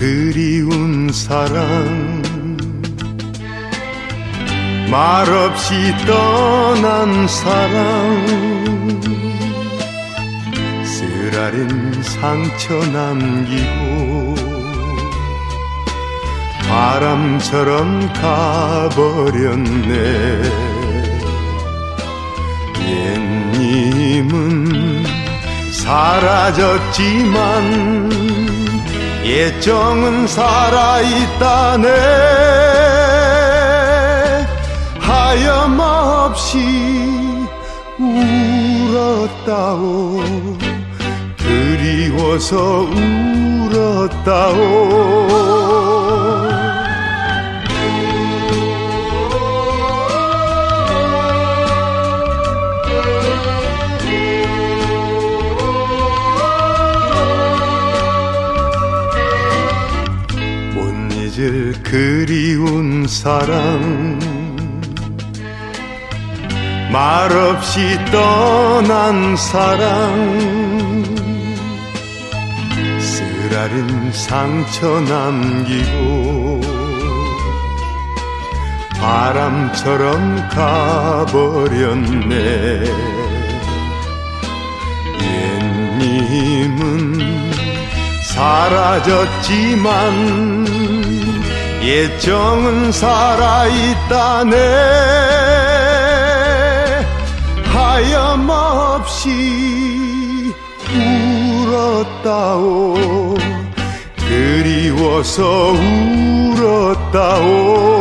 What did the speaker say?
그리운 사랑. 말없이 떠난 사랑. 쓰라린 상처 남기고 바람처럼 가버렸네. 옛님은 사라졌지만 예정은 살아있다네. 하염없이 울었다오. 그리워서 울었다오 잊을 그리운 사랑 말없이 떠난 사랑 쓰라린 상처 남기고 바람처럼 가버렸네. 옛님은 사라졌지만 예정은 살아있다네. 하염없이 울었다오. 그리워서 울었다오